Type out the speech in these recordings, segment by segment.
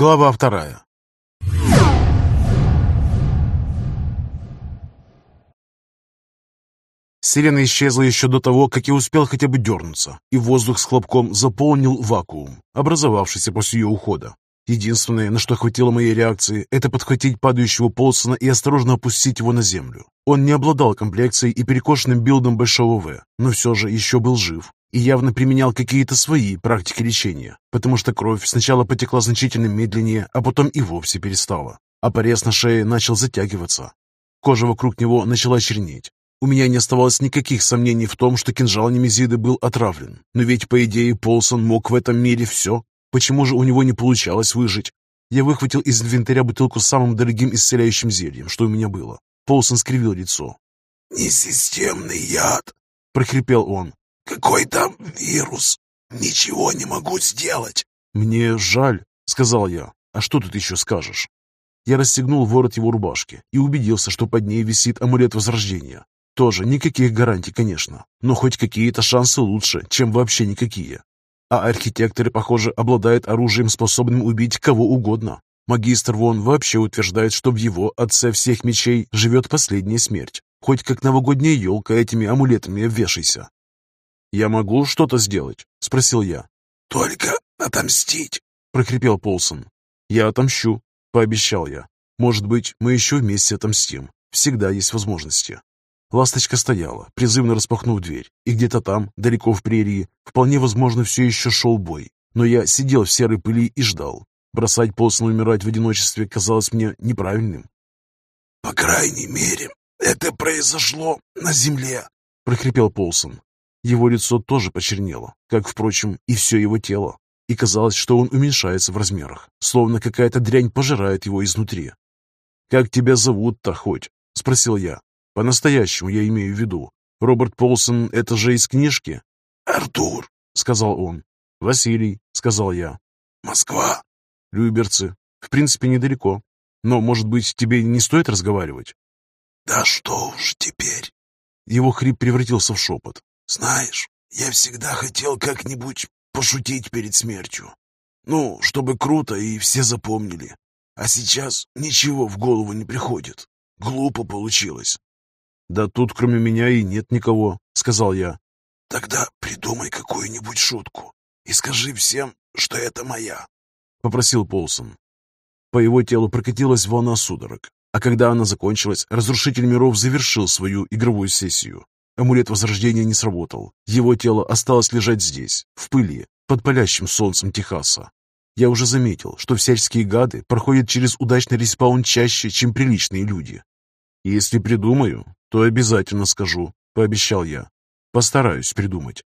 Глава вторая. Сирена исчезла еще до того, как я успел хотя бы дернуться, и воздух с хлопком заполнил вакуум, образовавшийся после ее ухода. Единственное, на что хватило моей реакции, это подхватить падающего Полсона и осторожно опустить его на землю. Он не обладал комплекцией и перекошенным билдом Большого В, но все же еще был жив и явно применял какие-то свои практики лечения, потому что кровь сначала потекла значительно медленнее, а потом и вовсе перестала. А порез на шее начал затягиваться. Кожа вокруг него начала чернеть, у меня не оставалось никаких сомнений в том, что кинжал Немезиды был отравлен. Но ведь, по идее, Полсон мог в этом мире все. Почему же у него не получалось выжить? Я выхватил из инвентаря бутылку с самым дорогим исцеляющим зельем, что у меня было. Полсон скривил лицо. «Несистемный яд!» — прохрипел он. «Какой там вирус? Ничего не могу сделать!» «Мне жаль», — сказал я. «А что тут еще скажешь?» Я расстегнул ворот его рубашки и убедился, что под ней висит амулет Возрождения. Тоже никаких гарантий, конечно, но хоть какие-то шансы лучше, чем вообще никакие. А архитекторы, похоже, обладают оружием, способным убить кого угодно. Магистр Вон вообще утверждает, что в его отце всех мечей живет последняя смерть. Хоть как новогодняя елка этими амулетами обвешайся. «Я могу что-то сделать?» — спросил я. «Только отомстить!» — прокрепел Полсон. «Я отомщу», — пообещал я. «Может быть, мы еще вместе отомстим. Всегда есть возможности». Ласточка стояла, призывно распахнув дверь, и где-то там, далеко в прерии, вполне возможно, все еще шел бой. Но я сидел в серой пыли и ждал. Бросать Полсона умирать в одиночестве казалось мне неправильным. «По крайней мере, это произошло на земле», — прохрипел Полсон. Его лицо тоже почернело, как, впрочем, и все его тело. И казалось, что он уменьшается в размерах, словно какая-то дрянь пожирает его изнутри. «Как тебя зовут-то хоть?» — спросил я. По-настоящему я имею в виду. Роберт Полсон — это же из книжки? «Артур», — сказал он. «Василий», — сказал я. «Москва». «Люберцы. В принципе, недалеко. Но, может быть, тебе не стоит разговаривать?» «Да что уж теперь». Его хрип превратился в шепот. «Знаешь, я всегда хотел как-нибудь пошутить перед смертью. Ну, чтобы круто и все запомнили. А сейчас ничего в голову не приходит. Глупо получилось. «Да тут кроме меня и нет никого», — сказал я. «Тогда придумай какую-нибудь шутку и скажи всем, что это моя», — попросил Полсон. По его телу прокатилась волна судорог, а когда она закончилась, Разрушитель миров завершил свою игровую сессию. Амулет Возрождения не сработал. Его тело осталось лежать здесь, в пыли, под палящим солнцем Техаса. Я уже заметил, что всяческие гады проходят через удачный респаун чаще, чем приличные люди. Если придумаю, то обязательно скажу», — пообещал я. «Постараюсь придумать».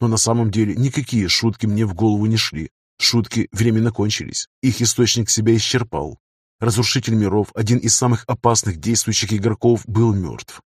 Но на самом деле никакие шутки мне в голову не шли. Шутки временно кончились. Их источник себя исчерпал. Разрушитель миров, один из самых опасных действующих игроков, был мертв.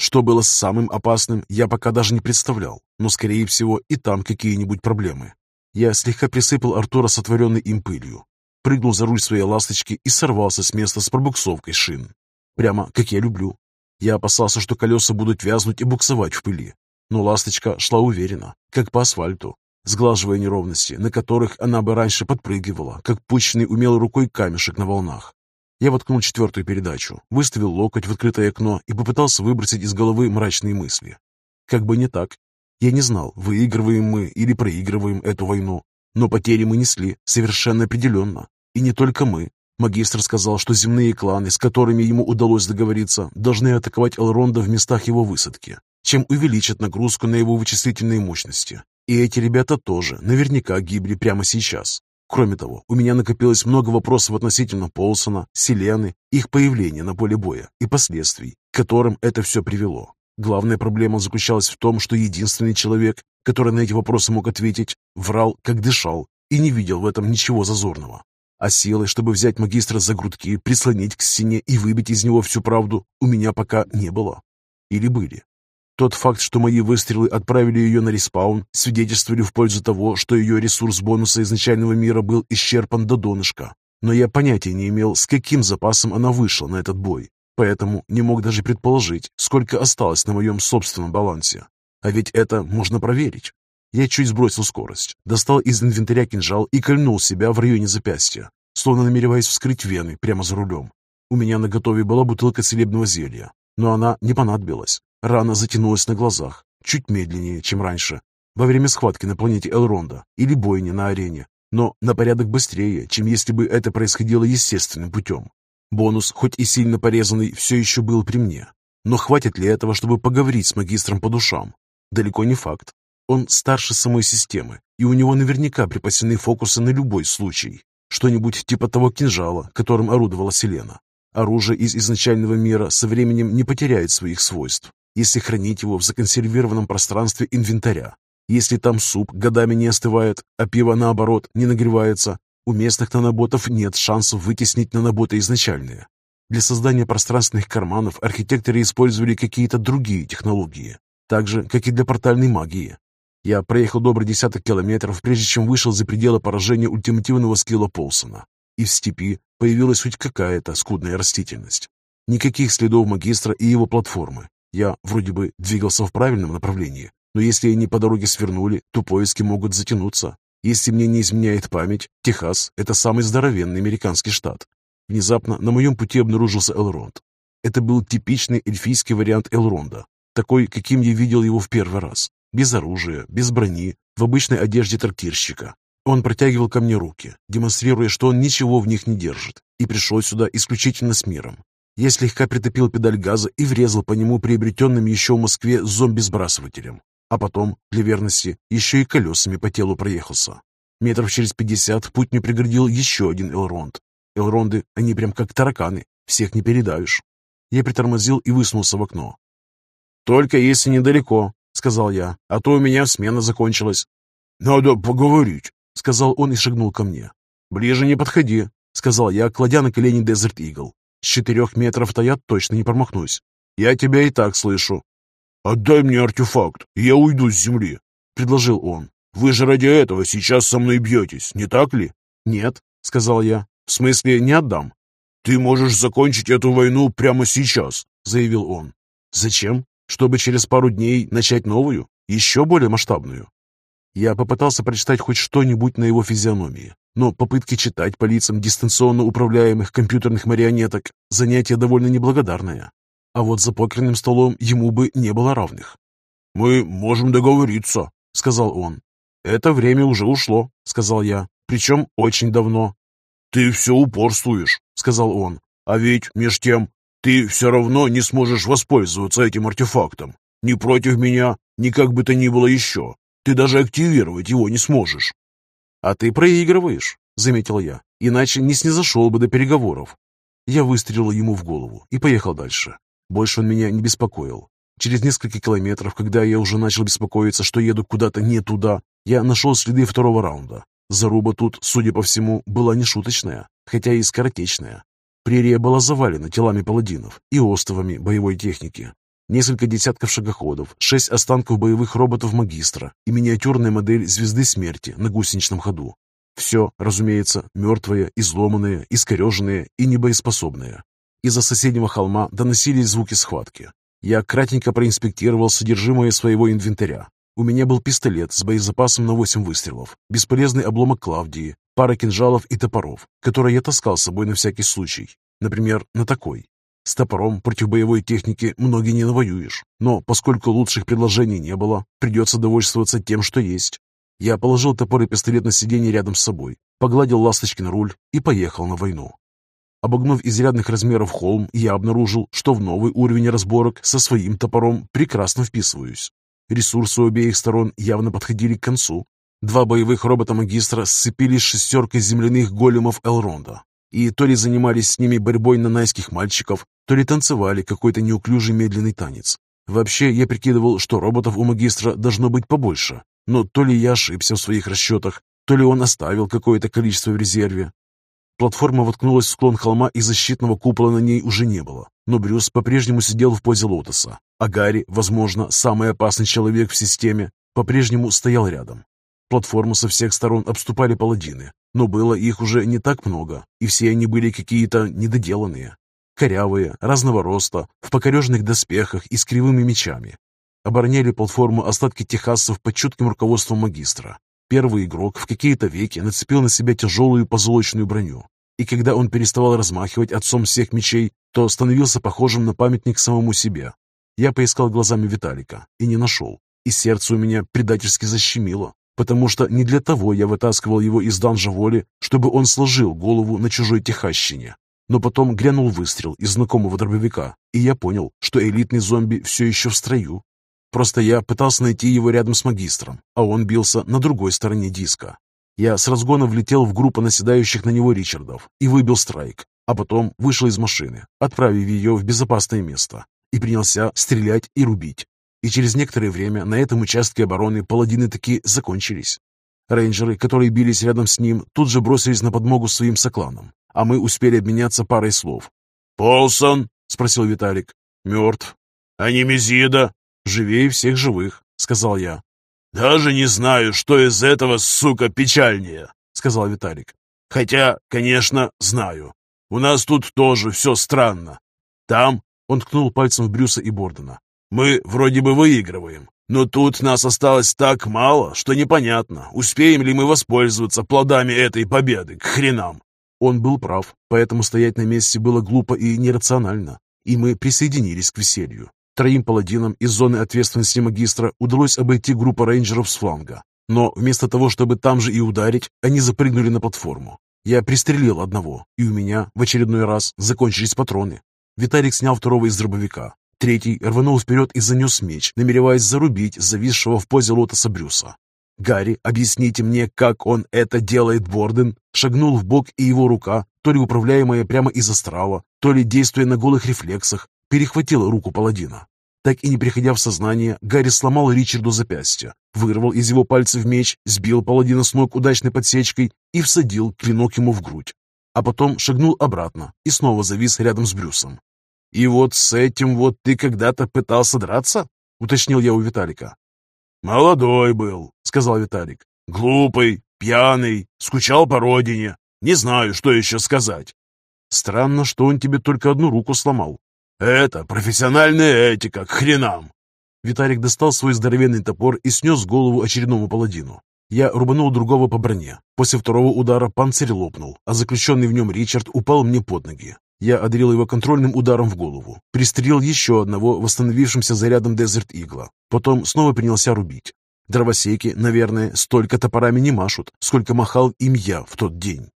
Что было самым опасным, я пока даже не представлял, но, скорее всего, и там какие-нибудь проблемы. Я слегка присыпал Артура сотворенной им пылью, прыгнул за руль своей ласточки и сорвался с места с пробуксовкой шин. Прямо как я люблю. Я опасался, что колеса будут вязнуть и буксовать в пыли. Но ласточка шла уверенно, как по асфальту, сглаживая неровности, на которых она бы раньше подпрыгивала, как пущенный умелой рукой камешек на волнах. Я воткнул четвертую передачу, выставил локоть в открытое окно и попытался выбросить из головы мрачные мысли. Как бы не так. Я не знал, выигрываем мы или проигрываем эту войну, но потери мы несли совершенно определенно. И не только мы. Магистр сказал, что земные кланы, с которыми ему удалось договориться, должны атаковать Элронда в местах его высадки, чем увеличат нагрузку на его вычислительные мощности. И эти ребята тоже наверняка гибли прямо сейчас. Кроме того, у меня накопилось много вопросов относительно Полсона, Селены, их появления на поле боя и последствий, к которым это все привело. Главная проблема заключалась в том, что единственный человек, который на эти вопросы мог ответить, врал, как дышал, и не видел в этом ничего зазорного. А силы, чтобы взять магистра за грудки, прислонить к стене и выбить из него всю правду, у меня пока не было. Или были. Тот факт, что мои выстрелы отправили ее на респаун, свидетельствовали в пользу того, что ее ресурс бонуса изначального мира был исчерпан до донышка. Но я понятия не имел, с каким запасом она вышла на этот бой, поэтому не мог даже предположить, сколько осталось на моем собственном балансе. А ведь это можно проверить. Я чуть сбросил скорость, достал из инвентаря кинжал и кольнул себя в районе запястья. словно намереваясь вскрыть вены прямо за рулем. У меня на готове была бутылка целебного зелья, но она не понадобилась. Рана затянулась на глазах, чуть медленнее, чем раньше, во время схватки на планете Элронда или бойни на арене, но на порядок быстрее, чем если бы это происходило естественным путем. Бонус, хоть и сильно порезанный, все еще был при мне. Но хватит ли этого, чтобы поговорить с магистром по душам? Далеко не факт. Он старше самой системы, и у него наверняка припасены фокусы на любой случай. Что-нибудь типа того кинжала, которым орудовала Селена. Оружие из изначального мира со временем не потеряет своих свойств, если хранить его в законсервированном пространстве инвентаря. Если там суп годами не остывает, а пиво, наоборот, не нагревается, у местных наноботов нет шансов вытеснить наноботы изначальные. Для создания пространственных карманов архитекторы использовали какие-то другие технологии, так же, как и для портальной магии. Я проехал добрый десяток километров, прежде чем вышел за пределы поражения ультимативного скилла Полсона, и в степи появилась хоть какая-то скудная растительность. Никаких следов магистра и его платформы. Я вроде бы двигался в правильном направлении, но если они по дороге свернули, то поиски могут затянуться. Если мне не изменяет память, Техас – это самый здоровенный американский штат. Внезапно на моем пути обнаружился Элронд. Это был типичный эльфийский вариант Элронда, такой, каким я видел его в первый раз. Без оружия, без брони, в обычной одежде трактирщика. Он протягивал ко мне руки, демонстрируя, что он ничего в них не держит, и пришел сюда исключительно с миром. Я слегка притопил педаль газа и врезал по нему приобретенным еще в Москве зомби-сбрасывателем, а потом, для верности, еще и колесами по телу проехался. Метров через пятьдесят путь мне преградил еще один Элронд. Элронды, они прям как тараканы, всех не передавишь. Я притормозил и высунулся в окно. «Только если недалеко», — сказал я, — «а то у меня смена закончилась». «Надо поговорить», — сказал он и шагнул ко мне. «Ближе не подходи», — сказал я, кладя на колени Desert Eagle. «С четырех метров-то я точно не промахнусь. Я тебя и так слышу». «Отдай мне артефакт, и я уйду с земли», — предложил он. «Вы же ради этого сейчас со мной бьетесь, не так ли?» «Нет», — сказал я. «В смысле, не отдам». «Ты можешь закончить эту войну прямо сейчас», — заявил он. «Зачем? Чтобы через пару дней начать новую, еще более масштабную?» Я попытался прочитать хоть что-нибудь на его физиономии, но попытки читать по лицам дистанционно управляемых компьютерных марионеток – занятие довольно неблагодарное. А вот за покерным столом ему бы не было равных. «Мы можем договориться», — сказал он. «Это время уже ушло», — сказал я, — «причем очень давно». «Ты все упорствуешь», — сказал он. «А ведь, меж тем, ты все равно не сможешь воспользоваться этим артефактом. Ни против меня, ни как бы то ни было еще. Ты даже активировать его не сможешь». «А ты проигрываешь», — заметил я, — «иначе не снизошел бы до переговоров». Я выстрелил ему в голову и поехал дальше. Больше он меня не беспокоил. Через несколько километров, когда я уже начал беспокоиться, что еду куда-то не туда, я нашел следы второго раунда. Заруба тут, судя по всему, была не шуточная, хотя и скоротечная. Прерия была завалена телами паладинов и островами боевой техники. Несколько десятков шагоходов, шесть останков боевых роботов магистра и миниатюрная модель звезды смерти на гусеничном ходу. Все, разумеется, мертвое, изломанное, искореженное и небоеспособное. Из-за соседнего холма доносились звуки схватки. Я кратенько проинспектировал содержимое своего инвентаря. У меня был пистолет с боезапасом на 8 выстрелов, бесполезный обломок Клавдии, пара кинжалов и топоров, которые я таскал с собой на всякий случай. Например, на такой. С топором против боевой техники многие не навоюешь, но поскольку лучших предложений не было, придется довольствоваться тем, что есть. Я положил топор и пистолет на сиденье рядом с собой, погладил ласточки на руль и поехал на войну. Обогнув изрядных размеров холм, я обнаружил, что в новый уровень разборок со своим топором прекрасно вписываюсь. Ресурсы обеих сторон явно подходили к концу. Два боевых робота-магистра сцепились шестеркой земляных големов Элронда. И то ли занимались с ними борьбой на найских мальчиков, то ли танцевали какой-то неуклюжий медленный танец. Вообще, я прикидывал, что роботов у магистра должно быть побольше. Но то ли я ошибся в своих расчетах, то ли он оставил какое-то количество в резерве, Платформа воткнулась в склон холма, и защитного купола на ней уже не было. Но Брюс по-прежнему сидел в позе лотоса, а Гарри, возможно, самый опасный человек в системе, по-прежнему стоял рядом. Платформу со всех сторон обступали паладины, но было их уже не так много, и все они были какие-то недоделанные. Корявые, разного роста, в покорежных доспехах и с кривыми мечами. Обороняли платформу остатки техасцев под чутким руководством магистра. Первый игрок в какие-то веки нацепил на себя тяжелую позолоченную броню. и когда он переставал размахивать отцом всех мечей, то становился похожим на памятник самому себе. Я поискал глазами Виталика и не нашел, и сердце у меня предательски защемило, потому что не для того я вытаскивал его из данжа воли, чтобы он сложил голову на чужой техащине. Но потом грянул выстрел из знакомого дробовика, и я понял, что элитный зомби все еще в строю. Просто я пытался найти его рядом с магистром, а он бился на другой стороне диска. Я с разгона влетел в группу наседающих на него Ричардов и выбил страйк, а потом вышел из машины, отправив ее в безопасное место, и принялся стрелять и рубить. И через некоторое время на этом участке обороны паладины таки закончились. Рейнджеры, которые бились рядом с ним, тут же бросились на подмогу своим сокланам, а мы успели обменяться парой слов. «Полсон?» — спросил Виталик. «Мертв». «А Немезида?» «Живее всех живых», — сказал я. «Даже не знаю, что из этого, сука, печальнее», — сказал Виталик. «Хотя, конечно, знаю. У нас тут тоже все странно. Там он ткнул пальцем в Брюса и Бордена. «Мы вроде бы выигрываем, но тут нас осталось так мало, что непонятно, успеем ли мы воспользоваться плодами этой победы, к хренам!» Он был прав, поэтому стоять на месте было глупо и нерационально, и мы присоединились к веселью. Троим паладинам из зоны ответственности магистра удалось обойти группу рейнджеров с фланга, но вместо того, чтобы там же и ударить, они запрыгнули на платформу. Я пристрелил одного, и у меня в очередной раз закончились патроны. Виталик снял второго из дробовика. Третий рванул вперед и занес меч, намереваясь зарубить зависшего в позе лотоса Брюса. «Гарри, объясните мне, как он это делает, Борден?» Шагнул в бок, и его рука, то ли управляемая прямо из астрала, то ли действуя на голых рефлексах, перехватила руку паладина. Так и не приходя в сознание, Гарри сломал Ричарду запястье, вырвал из его пальцев меч, сбил паладина с ног удачной подсечкой и всадил клинок ему в грудь. А потом шагнул обратно и снова завис рядом с Брюсом. «И вот с этим вот ты когда-то пытался драться?» — уточнил я у Виталика. «Молодой был», — сказал Виталик. «Глупый, пьяный, скучал по родине. Не знаю, что еще сказать». «Странно, что он тебе только одну руку сломал». «Это профессиональная этика, к хренам!» Виталик достал свой здоровенный топор и снес голову очередному паладину. Я рубанул другого по броне. После второго удара панцирь лопнул, а заключенный в нем Ричард упал мне под ноги. Я одарил его контрольным ударом в голову, пристрелил еще одного восстановившимся зарядом Дезерт Игла. Потом снова принялся рубить. Дровосеки, наверное, столько топорами не машут, сколько махал им я в тот день.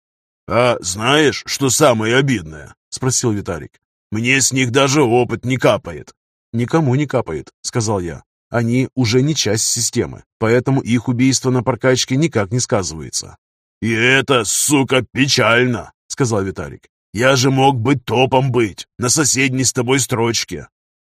«А знаешь, что самое обидное?» — спросил Виталик. «Мне с них даже опыт не капает». «Никому не капает», — сказал я. «Они уже не часть системы, поэтому их убийство на прокачке никак не сказывается». «И это, сука, печально», — сказал Виталик. Я же мог бы топом быть, на соседней с тобой строчке.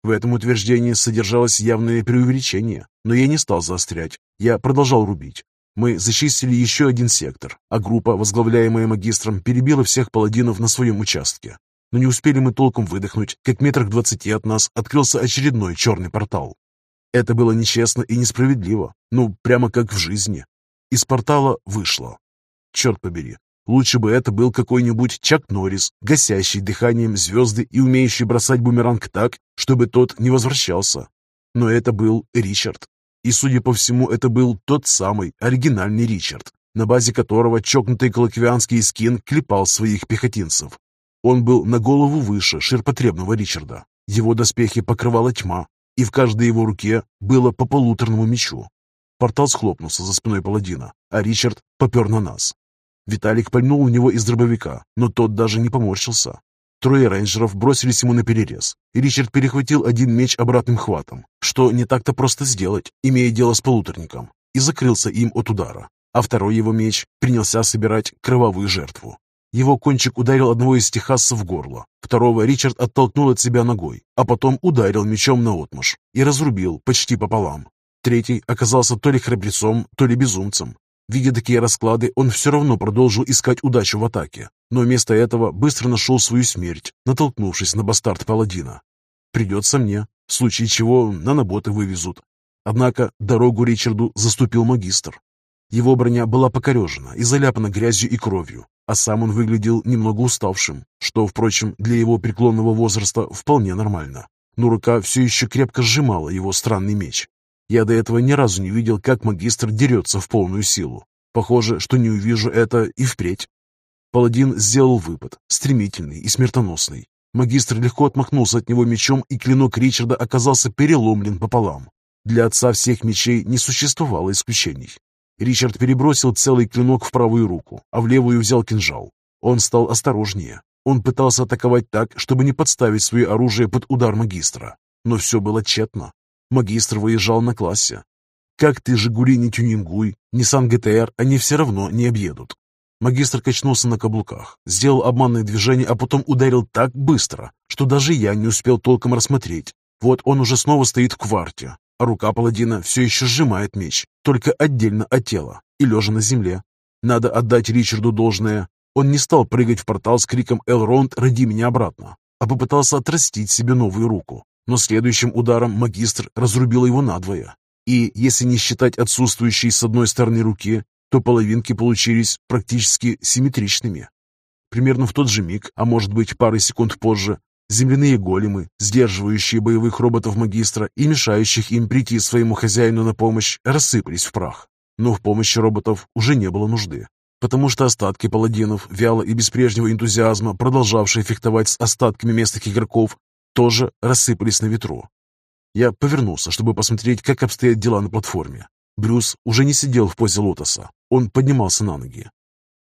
В этом утверждении содержалось явное преувеличение, но я не стал заострять. Я продолжал рубить. Мы зачистили еще один сектор, а группа, возглавляемая магистром, перебила всех паладинов на своем участке. Но не успели мы толком выдохнуть, как метрах двадцати от нас открылся очередной черный портал. Это было нечестно и несправедливо, ну, прямо как в жизни. Из портала вышло. Черт побери, Лучше бы это был какой-нибудь Чак Норрис, гасящий дыханием звезды и умеющий бросать бумеранг так, чтобы тот не возвращался. Но это был Ричард. И, судя по всему, это был тот самый оригинальный Ричард, на базе которого чокнутый колоквианский скин клепал своих пехотинцев. Он был на голову выше ширпотребного Ричарда. Его доспехи покрывала тьма, и в каждой его руке было по полуторному мечу. Портал схлопнулся за спиной паладина, а Ричард попер на нас. Виталик пальнул у него из дробовика, но тот даже не поморщился. Трое рейнджеров бросились ему на перерез, и Ричард перехватил один меч обратным хватом, что не так-то просто сделать, имея дело с полуторником, и закрылся им от удара. А второй его меч принялся собирать кровавую жертву. Его кончик ударил одного из техасцев в горло, второго Ричард оттолкнул от себя ногой, а потом ударил мечом на отмуж и разрубил почти пополам. Третий оказался то ли храбрецом, то ли безумцем, Видя такие расклады, он все равно продолжил искать удачу в атаке, но вместо этого быстро нашел свою смерть, натолкнувшись на бастард паладина. Придется мне, в случае чего на наботы вывезут. Однако дорогу Ричарду заступил магистр. Его броня была покорежена и заляпана грязью и кровью, а сам он выглядел немного уставшим, что, впрочем, для его преклонного возраста вполне нормально. Но рука все еще крепко сжимала его странный меч. Я до этого ни разу не видел, как магистр дерется в полную силу. Похоже, что не увижу это и впредь. Паладин сделал выпад, стремительный и смертоносный. Магистр легко отмахнулся от него мечом, и клинок Ричарда оказался переломлен пополам. Для отца всех мечей не существовало исключений. Ричард перебросил целый клинок в правую руку, а в левую взял кинжал. Он стал осторожнее. Он пытался атаковать так, чтобы не подставить свое оружие под удар магистра. Но все было тщетно. Магистр выезжал на классе. Как ты, Жигули, не тюнингуй, Nissan GTR они все равно не объедут. Магистр качнулся на каблуках, сделал обманное движение, а потом ударил так быстро, что даже я не успел толком рассмотреть. Вот он уже снова стоит в кварте, а рука паладина все еще сжимает меч, только отдельно от тела и лежа на земле. Надо отдать Ричарду должное. Он не стал прыгать в портал с криком «Элронд, роди меня обратно», а попытался отрастить себе новую руку. Но следующим ударом магистр разрубил его надвое. И, если не считать отсутствующей с одной стороны руки, то половинки получились практически симметричными. Примерно в тот же миг, а может быть пары секунд позже, земляные големы, сдерживающие боевых роботов магистра и мешающих им прийти своему хозяину на помощь, рассыпались в прах. Но в помощи роботов уже не было нужды, потому что остатки паладинов, вяло и без прежнего энтузиазма, продолжавшие фехтовать с остатками местных игроков, тоже рассыпались на ветру. Я повернулся, чтобы посмотреть, как обстоят дела на платформе. Брюс уже не сидел в позе лотоса. Он поднимался на ноги.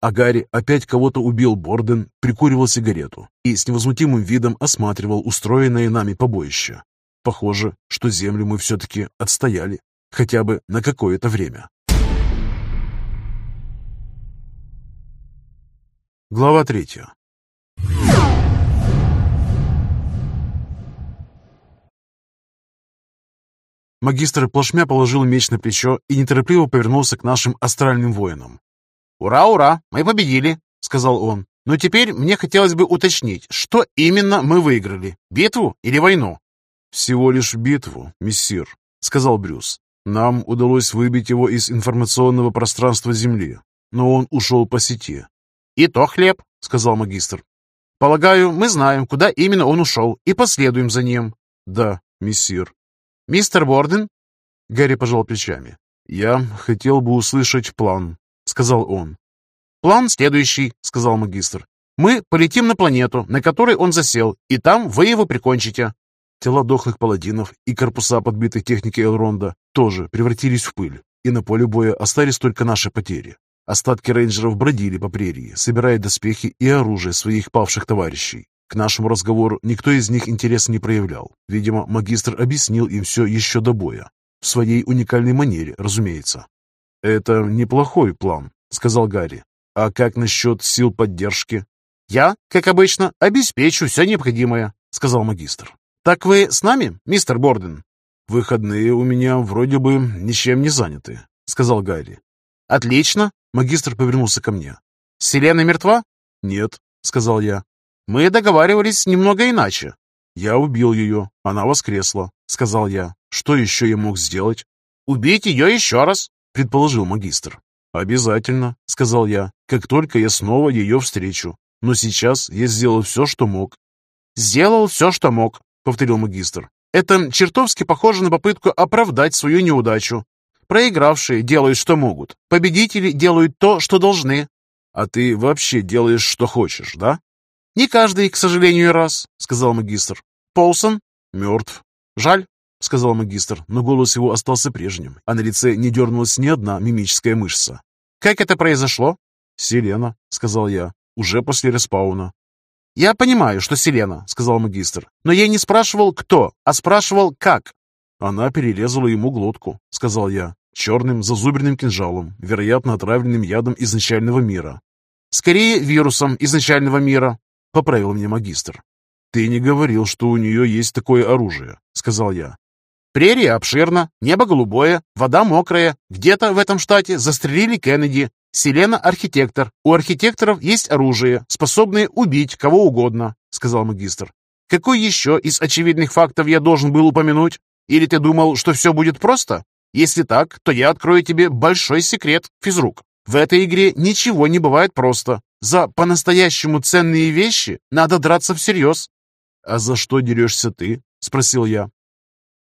А Гарри опять кого-то убил Борден, прикуривал сигарету и с невозмутимым видом осматривал устроенное нами побоище. Похоже, что землю мы все-таки отстояли, хотя бы на какое-то время. Глава третья. Магистр плашмя положил меч на плечо и неторопливо повернулся к нашим астральным воинам. «Ура, ура! Мы победили!» — сказал он. «Но теперь мне хотелось бы уточнить, что именно мы выиграли? Битву или войну?» «Всего лишь битву, мессир», — сказал Брюс. «Нам удалось выбить его из информационного пространства Земли, но он ушел по сети». «И то хлеб», — сказал магистр. «Полагаю, мы знаем, куда именно он ушел, и последуем за ним». «Да, мессир». «Мистер Борден?» Гарри пожал плечами. «Я хотел бы услышать план», — сказал он. «План следующий», — сказал магистр. «Мы полетим на планету, на которой он засел, и там вы его прикончите». Тела дохлых паладинов и корпуса подбитых техники Элронда тоже превратились в пыль, и на поле боя остались только наши потери. Остатки рейнджеров бродили по прерии, собирая доспехи и оружие своих павших товарищей. К нашему разговору никто из них интереса не проявлял. Видимо, магистр объяснил им все еще до боя. В своей уникальной манере, разумеется. «Это неплохой план», — сказал Гарри. «А как насчет сил поддержки?» «Я, как обычно, обеспечу все необходимое», — сказал магистр. «Так вы с нами, мистер Борден?» «Выходные у меня вроде бы ничем не заняты», — сказал Гарри. «Отлично», — магистр повернулся ко мне. «Селена мертва?» «Нет», — сказал я. Мы договаривались немного иначе. Я убил ее, она воскресла, сказал я. Что еще я мог сделать? Убить ее еще раз, предположил магистр. Обязательно, сказал я, как только я снова ее встречу. Но сейчас я сделал все, что мог. Сделал все, что мог, повторил магистр. Это чертовски похоже на попытку оправдать свою неудачу. Проигравшие делают, что могут. Победители делают то, что должны. А ты вообще делаешь, что хочешь, да? «Не каждый, к сожалению, раз», — сказал магистр. «Полсон?» «Мертв». «Жаль», — сказал магистр, но голос его остался прежним, а на лице не дернулась ни одна мимическая мышца. «Как это произошло?» «Селена», — сказал я, — «уже после респауна». «Я понимаю, что Селена», — сказал магистр, — «но я не спрашивал, кто, а спрашивал, как». «Она перерезала ему глотку», — сказал я, — «черным зазубренным кинжалом, вероятно, отравленным ядом изначального мира». «Скорее, вирусом изначального мира», — поправил меня магистр. «Ты не говорил, что у нее есть такое оружие», — сказал я. «Прерия обширна, небо голубое, вода мокрая. Где-то в этом штате застрелили Кеннеди. Селена — архитектор. У архитекторов есть оружие, способное убить кого угодно», — сказал магистр. «Какой еще из очевидных фактов я должен был упомянуть? Или ты думал, что все будет просто? Если так, то я открою тебе большой секрет, физрук. В этой игре ничего не бывает просто. За по-настоящему ценные вещи надо драться всерьез. «А за что дерешься ты?» — спросил я.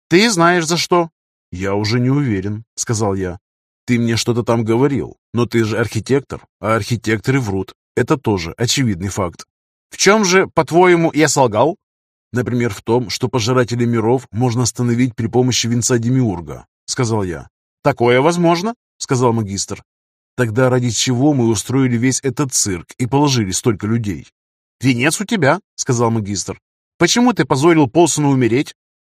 «Ты знаешь за что?» «Я уже не уверен», — сказал я. «Ты мне что-то там говорил, но ты же архитектор, а архитекторы врут. Это тоже очевидный факт. В чем же, по-твоему, я солгал? Например, в том, что пожирателей миров можно остановить при помощи венца Демиурга, сказал я. Такое возможно, сказал магистр. Тогда ради чего мы устроили весь этот цирк и положили столько людей? Венец у тебя, сказал магистр. Почему ты позволил Полсону умереть?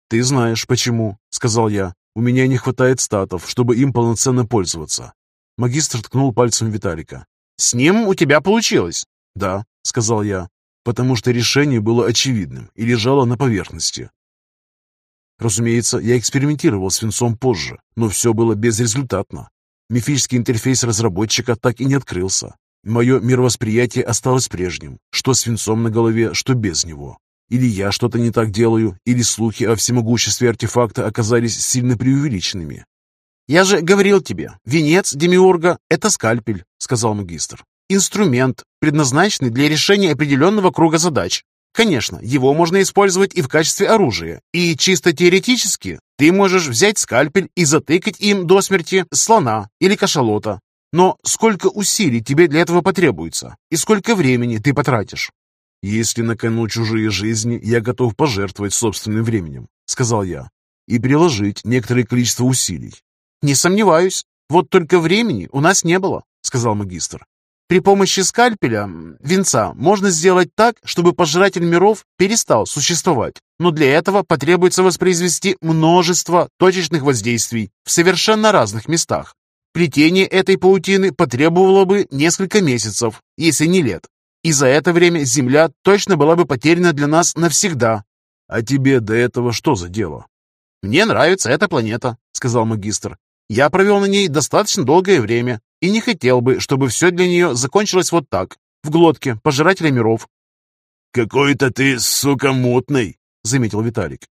Ты знаешь, почему, сказал я. У меня не хватает статов, чтобы им полноценно пользоваться. Магистр ткнул пальцем Виталика. «С ним у тебя получилось?» «Да», — сказал я, потому что решение было очевидным и лежало на поверхности. Разумеется, я экспериментировал с свинцом позже, но все было безрезультатно. Мифический интерфейс разработчика так и не открылся. Мое мировосприятие осталось прежним, что свинцом на голове, что без него. Или я что-то не так делаю, или слухи о всемогуществе артефакта оказались сильно преувеличенными. «Я же говорил тебе, венец Демиурга — это скальпель», — сказал магистр. «Инструмент, предназначенный для решения определенного круга задач. Конечно, его можно использовать и в качестве оружия. И чисто теоретически ты можешь взять скальпель и затыкать им до смерти слона или кашалота. Но сколько усилий тебе для этого потребуется? И сколько времени ты потратишь? «Если на кону чужие жизни, я готов пожертвовать собственным временем», — сказал я, «и приложить некоторое количество усилий. «Не сомневаюсь. Вот только времени у нас не было», — сказал магистр. «При помощи скальпеля, венца, можно сделать так, чтобы пожиратель миров перестал существовать. Но для этого потребуется воспроизвести множество точечных воздействий в совершенно разных местах. Плетение этой паутины потребовало бы несколько месяцев, если не лет. И за это время Земля точно была бы потеряна для нас навсегда. А тебе до этого что за дело? «Мне нравится эта планета», — сказал магистр. Я провел на ней достаточно долгое время и не хотел бы, чтобы все для нее закончилось вот так, в глотке пожирателя миров. «Какой-то ты, сука, мутный», — заметил Виталик.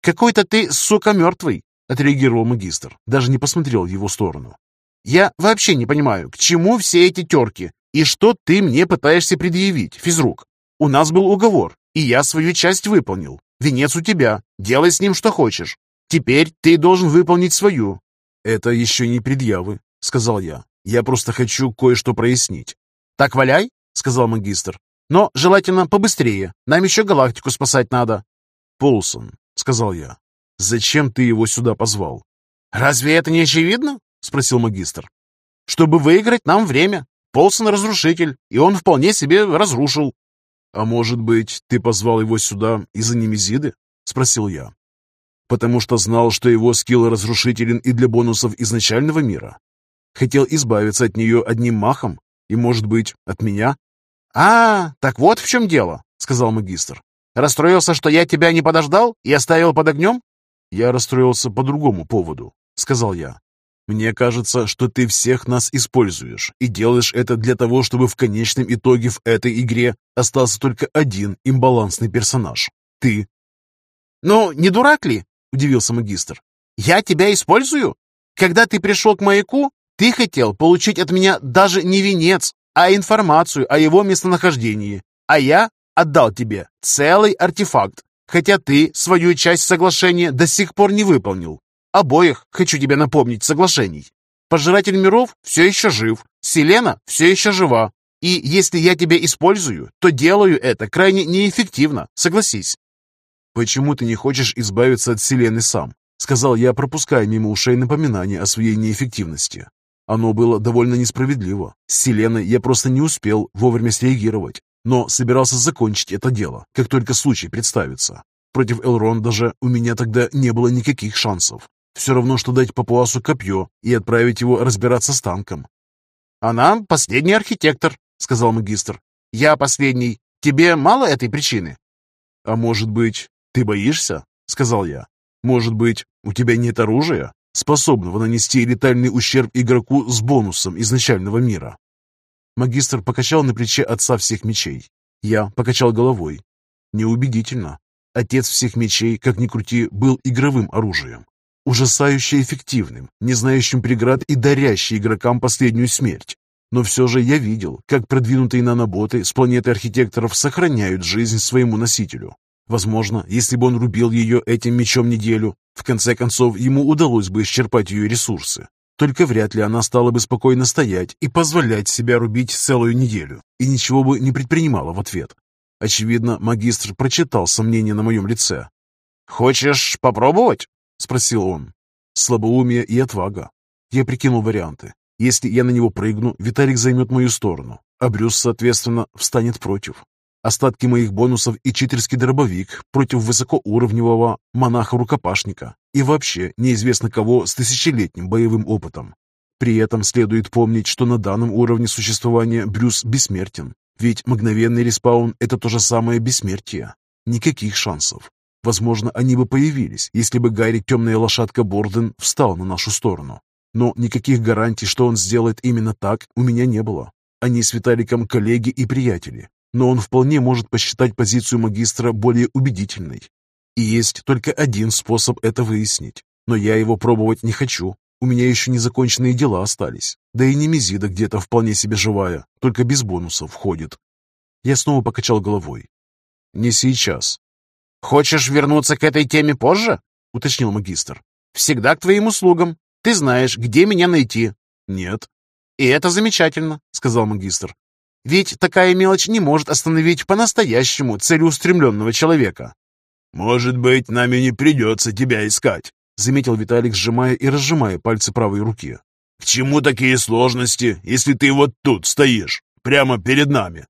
«Какой-то ты, сука, мертвый», — отреагировал магистр, даже не посмотрел в его сторону. «Я вообще не понимаю, к чему все эти терки, и что ты мне пытаешься предъявить, физрук? У нас был уговор, и я свою часть выполнил. Венец у тебя, делай с ним что хочешь. Теперь ты должен выполнить свою, «Это еще не предъявы», — сказал я. «Я просто хочу кое-что прояснить». «Так валяй», — сказал магистр. «Но желательно побыстрее. Нам еще галактику спасать надо». «Полсон», — сказал я. «Зачем ты его сюда позвал?» «Разве это не очевидно?» — спросил магистр. «Чтобы выиграть нам время. Полсон — разрушитель, и он вполне себе разрушил». «А может быть, ты позвал его сюда из-за Немезиды?» — спросил я потому что знал, что его скилл разрушителен и для бонусов изначального мира. Хотел избавиться от нее одним махом и, может быть, от меня? «А, так вот в чем дело», — сказал магистр. «Расстроился, что я тебя не подождал и оставил под огнем?» «Я расстроился по другому поводу», — сказал я. «Мне кажется, что ты всех нас используешь и делаешь это для того, чтобы в конечном итоге в этой игре остался только один имбалансный персонаж — ты». «Ну, не дурак ли?» Удивился магистр. «Я тебя использую? Когда ты пришел к маяку, ты хотел получить от меня даже не венец, а информацию о его местонахождении, а я отдал тебе целый артефакт, хотя ты свою часть соглашения до сих пор не выполнил. Обоих, хочу тебе напомнить, соглашений. Пожиратель миров все еще жив, Селена все еще жива, и если я тебя использую, то делаю это крайне неэффективно, согласись. «Почему ты не хочешь избавиться от Селены сам?» Сказал я, пропуская мимо ушей напоминание о своей неэффективности. Оно было довольно несправедливо. С Селеной я просто не успел вовремя среагировать, но собирался закончить это дело, как только случай представится. Против Элронда же у меня тогда не было никаких шансов. Все равно, что дать Папуасу копье и отправить его разбираться с танком. «Она последний архитектор», — сказал магистр. «Я последний. Тебе мало этой причины?» «А может быть, «Ты боишься?» — сказал я. «Может быть, у тебя нет оружия, способного нанести летальный ущерб игроку с бонусом изначального мира?» Магистр покачал на плече отца всех мечей. Я покачал головой. Неубедительно. Отец всех мечей, как ни крути, был игровым оружием. Ужасающе эффективным, не знающим преград и дарящий игрокам последнюю смерть. Но все же я видел, как продвинутые наноботы с планеты архитекторов сохраняют жизнь своему носителю. Возможно, если бы он рубил ее этим мечом неделю, в конце концов ему удалось бы исчерпать ее ресурсы. Только вряд ли она стала бы спокойно стоять и позволять себя рубить целую неделю, и ничего бы не предпринимала в ответ. Очевидно, магистр прочитал сомнения на моем лице. «Хочешь попробовать?» — спросил он. Слабоумие и отвага. Я прикинул варианты. Если я на него прыгну, Виталик займет мою сторону, а Брюс, соответственно, встанет против. Остатки моих бонусов и читерский дробовик против высокоуровневого монаха-рукопашника и вообще неизвестно кого с тысячелетним боевым опытом. При этом следует помнить, что на данном уровне существования Брюс бессмертен, ведь мгновенный респаун – это то же самое бессмертие. Никаких шансов. Возможно, они бы появились, если бы Гарри Темная Лошадка Борден встал на нашу сторону. Но никаких гарантий, что он сделает именно так, у меня не было. Они с Виталиком коллеги и приятели, но он вполне может посчитать позицию магистра более убедительной. И есть только один способ это выяснить, но я его пробовать не хочу. У меня еще незаконченные дела остались, да и Немезида где-то вполне себе живая, только без бонусов входит. Я снова покачал головой. Не сейчас. «Хочешь вернуться к этой теме позже?» — уточнил магистр. «Всегда к твоим услугам. Ты знаешь, где меня найти?» «Нет». «И это замечательно», — сказал магистр. «Ведь такая мелочь не может остановить по-настоящему целеустремленного человека». «Может быть, нам и не придется тебя искать», — заметил Виталик, сжимая и разжимая пальцы правой руки. «К чему такие сложности, если ты вот тут стоишь, прямо перед нами?»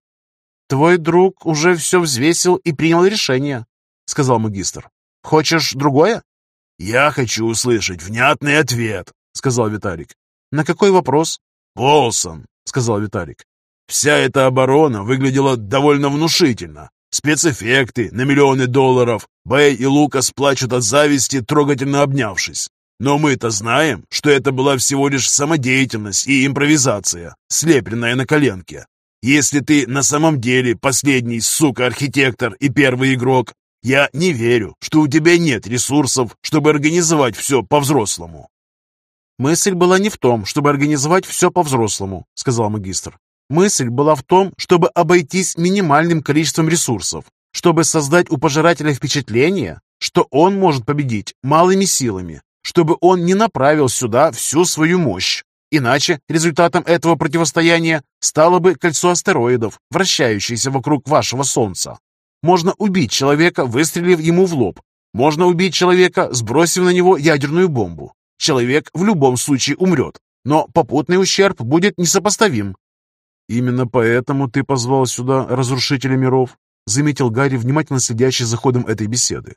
«Твой друг уже все взвесил и принял решение», — сказал магистр. «Хочешь другое?» «Я хочу услышать внятный ответ», — сказал Виталик. «На какой вопрос?» «Полсон», — сказал Виталик. «Вся эта оборона выглядела довольно внушительно. Спецэффекты на миллионы долларов. Бэй и Лукас плачут от зависти, трогательно обнявшись. Но мы-то знаем, что это была всего лишь самодеятельность и импровизация, слепленная на коленке. Если ты на самом деле последний, сука, архитектор и первый игрок, я не верю, что у тебя нет ресурсов, чтобы организовать все по-взрослому». «Мысль была не в том, чтобы организовать все по-взрослому», — сказал магистр. «Мысль была в том, чтобы обойтись минимальным количеством ресурсов, чтобы создать у пожирателя впечатление, что он может победить малыми силами, чтобы он не направил сюда всю свою мощь. Иначе результатом этого противостояния стало бы кольцо астероидов, вращающееся вокруг вашего Солнца. Можно убить человека, выстрелив ему в лоб. Можно убить человека, сбросив на него ядерную бомбу. Человек в любом случае умрет, но попутный ущерб будет несопоставим. «Именно поэтому ты позвал сюда разрушителя миров», заметил Гарри, внимательно следящий за ходом этой беседы.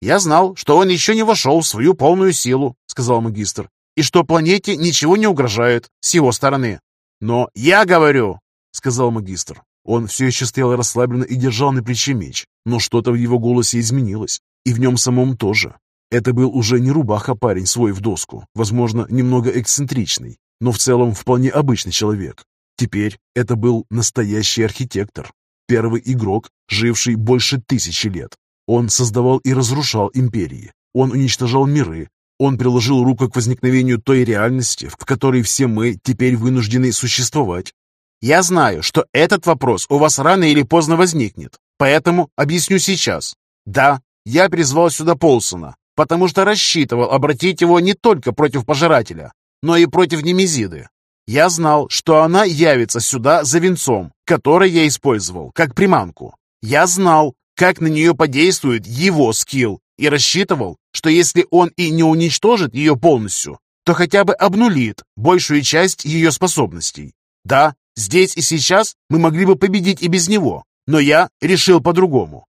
«Я знал, что он еще не вошел в свою полную силу», — сказал магистр, «и что планете ничего не угрожает с его стороны». «Но я говорю», — сказал магистр, он все еще стоял расслабленно и держал на плече меч, но что-то в его голосе изменилось, и в нем самом тоже. Это был уже не рубаха-парень свой в доску, возможно, немного эксцентричный, но в целом вполне обычный человек. Теперь это был настоящий архитектор, первый игрок, живший больше тысячи лет. Он создавал и разрушал империи, он уничтожал миры, он приложил руку к возникновению той реальности, в которой все мы теперь вынуждены существовать. Я знаю, что этот вопрос у вас рано или поздно возникнет, поэтому объясню сейчас. Да, я призвал сюда Полсона, потому что рассчитывал обратить его не только против пожирателя, но и против Немезиды. Я знал, что она явится сюда за венцом, который я использовал как приманку. Я знал, как на нее подействует его скилл, и рассчитывал, что если он и не уничтожит ее полностью, то хотя бы обнулит большую часть ее способностей. Да, Здесь и сейчас мы могли бы победить и без него, но я решил по-другому».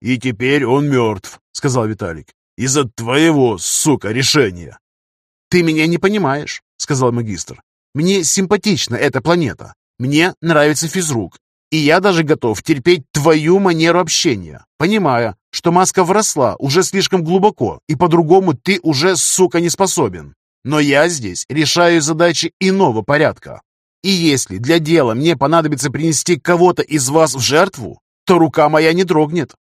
«И теперь он мертв», — сказал Виталик, — «из-за твоего, сука, решения». «Ты меня не понимаешь», — сказал магистр. «Мне симпатична эта планета. Мне нравится физрук. И я даже готов терпеть твою манеру общения, понимая, что маска вросла уже слишком глубоко, и по-другому ты уже, сука, не способен. Но я здесь решаю задачи иного порядка. И если для дела мне понадобится принести кого-то из вас в жертву, то рука моя не дрогнет».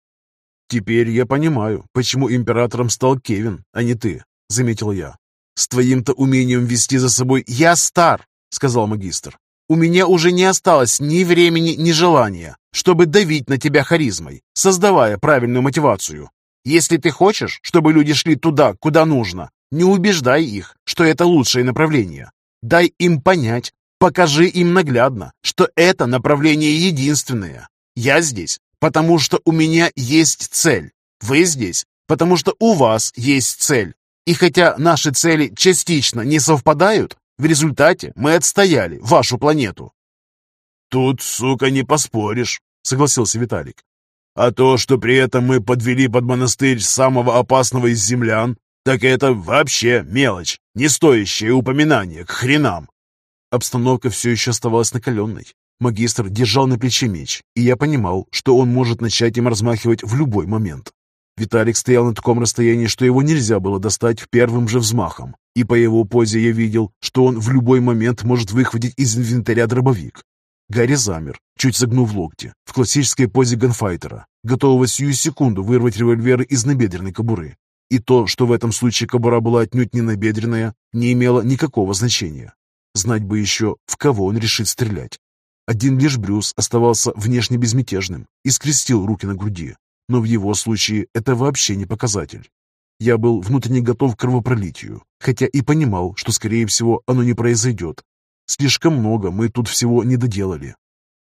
«Теперь я понимаю, почему императором стал Кевин, а не ты», — заметил я. «С твоим-то умением вести за собой я стар», — сказал магистр. «У меня уже не осталось ни времени, ни желания, чтобы давить на тебя харизмой, создавая правильную мотивацию. Если ты хочешь, чтобы люди шли туда, куда нужно, Не убеждай их, что это лучшее направление. Дай им понять, покажи им наглядно, что это направление единственное. Я здесь, потому что у меня есть цель. Вы здесь, потому что у вас есть цель. И хотя наши цели частично не совпадают, в результате мы отстояли вашу планету. Тут, сука, не поспоришь, согласился Виталик. А то, что при этом мы подвели под монастырь самого опасного из землян, так это вообще мелочь, не стоящее упоминание к хренам. Обстановка все еще оставалась накаленной. Магистр держал на плече меч, и я понимал, что он может начать им размахивать в любой момент. Виталик стоял на таком расстоянии, что его нельзя было достать первым же взмахом, и по его позе я видел, что он в любой момент может выхватить из инвентаря дробовик. Гарри замер, чуть согнув локти, в классической позе ганфайтера, готового сию секунду вырвать револьвер из набедренной кобуры. И то, что в этом случае кобура была отнюдь не набедренная, не имело никакого значения. Знать бы еще, в кого он решит стрелять. Один лишь Брюс оставался внешне безмятежным и скрестил руки на груди. Но в его случае это вообще не показатель. Я был внутренне готов к кровопролитию, хотя и понимал, что, скорее всего, оно не произойдет, Слишком много мы тут всего не доделали.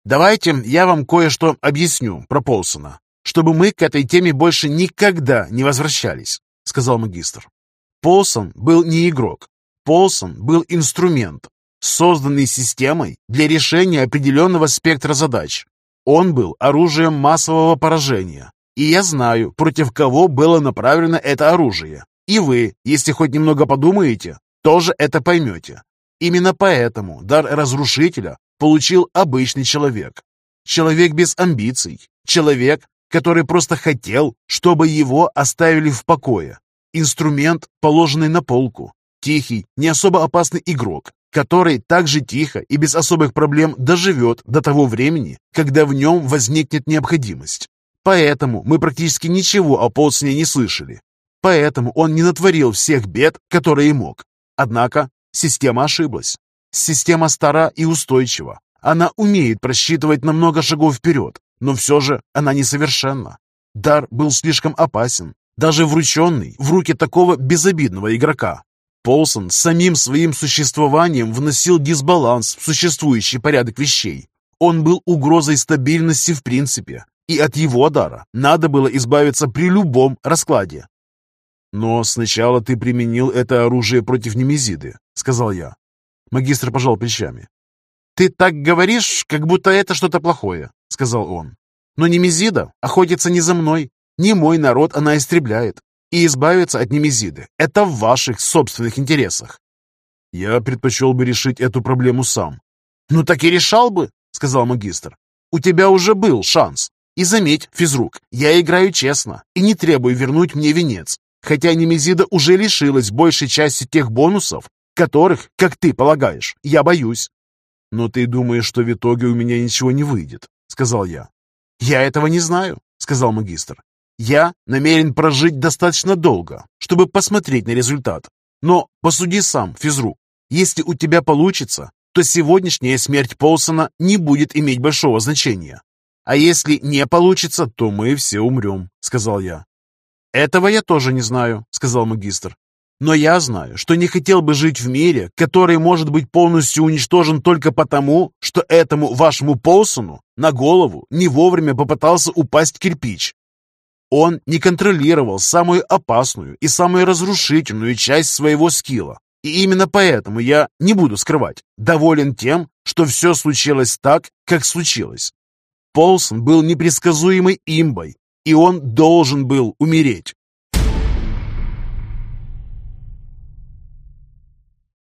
Давайте я вам кое-что объясню про Полсона, чтобы мы к этой теме больше никогда не возвращались, сказал магистр. Полсон был не игрок. Полсон был инструмент, созданный системой для решения определенного спектра задач. Он был оружием массового поражения. И я знаю, против кого было направлено это оружие. И вы, если хоть немного подумаете, тоже это поймете. Именно поэтому дар разрушителя получил обычный человек. Человек без амбиций. Человек, который просто хотел, чтобы его оставили в покое. Инструмент, положенный на полку. Тихий, не особо опасный игрок, который также тихо и без особых проблем доживет до того времени, когда в нем возникнет необходимость. Поэтому мы практически ничего о Полсоне не слышали. Поэтому он не натворил всех бед, которые мог. Однако Система ошиблась. Система стара и устойчива. Она умеет просчитывать на много шагов вперед, но все же она несовершенна. Дар был слишком опасен, даже врученный в руки такого безобидного игрока. Полсон самим своим существованием вносил дисбаланс в существующий порядок вещей. Он был угрозой стабильности в принципе, и от его дара надо было избавиться при любом раскладе. «Но сначала ты применил это оружие против Немезиды», — сказал я. Магистр пожал плечами. «Ты так говоришь, как будто это что-то плохое», — сказал он. «Но Немезида охотится не за мной. Не мой народ она истребляет. И избавиться от Немезиды — это в ваших собственных интересах». «Я предпочел бы решить эту проблему сам». «Ну так и решал бы», — сказал магистр. «У тебя уже был шанс. И заметь, физрук, я играю честно и не требую вернуть мне венец хотя Немезида уже лишилась большей части тех бонусов, которых, как ты полагаешь, я боюсь. «Но ты думаешь, что в итоге у меня ничего не выйдет?» — сказал я. «Я этого не знаю», — сказал магистр. «Я намерен прожить достаточно долго, чтобы посмотреть на результат. Но посуди сам, физрук. Если у тебя получится, то сегодняшняя смерть Полсона не будет иметь большого значения. А если не получится, то мы все умрем», — сказал я. «Этого я тоже не знаю», — сказал магистр. «Но я знаю, что не хотел бы жить в мире, который может быть полностью уничтожен только потому, что этому вашему Полсону на голову не вовремя попытался упасть кирпич. Он не контролировал самую опасную и самую разрушительную часть своего скилла. И именно поэтому я, не буду скрывать, доволен тем, что все случилось так, как случилось. Полсон был непредсказуемой имбой, и он должен был умереть.